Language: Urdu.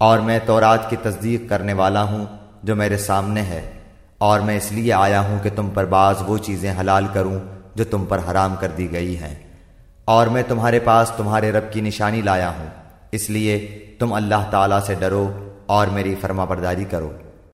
اور میں تورات کی تصدیق کرنے والا ہوں جو میرے سامنے ہے، اور میں اس لیے آیا ہوں کہ تم پر بعض وہ چیزیں حلال کروں جو تم پر حرام کر دی گئی ہیں۔ اور میں تمہارے پاس تمہارے رب کی نشانی لایا ہوں، اس لیے تم اللہ تعالیٰ سے ڈرو اور میری فرما برداری کرو۔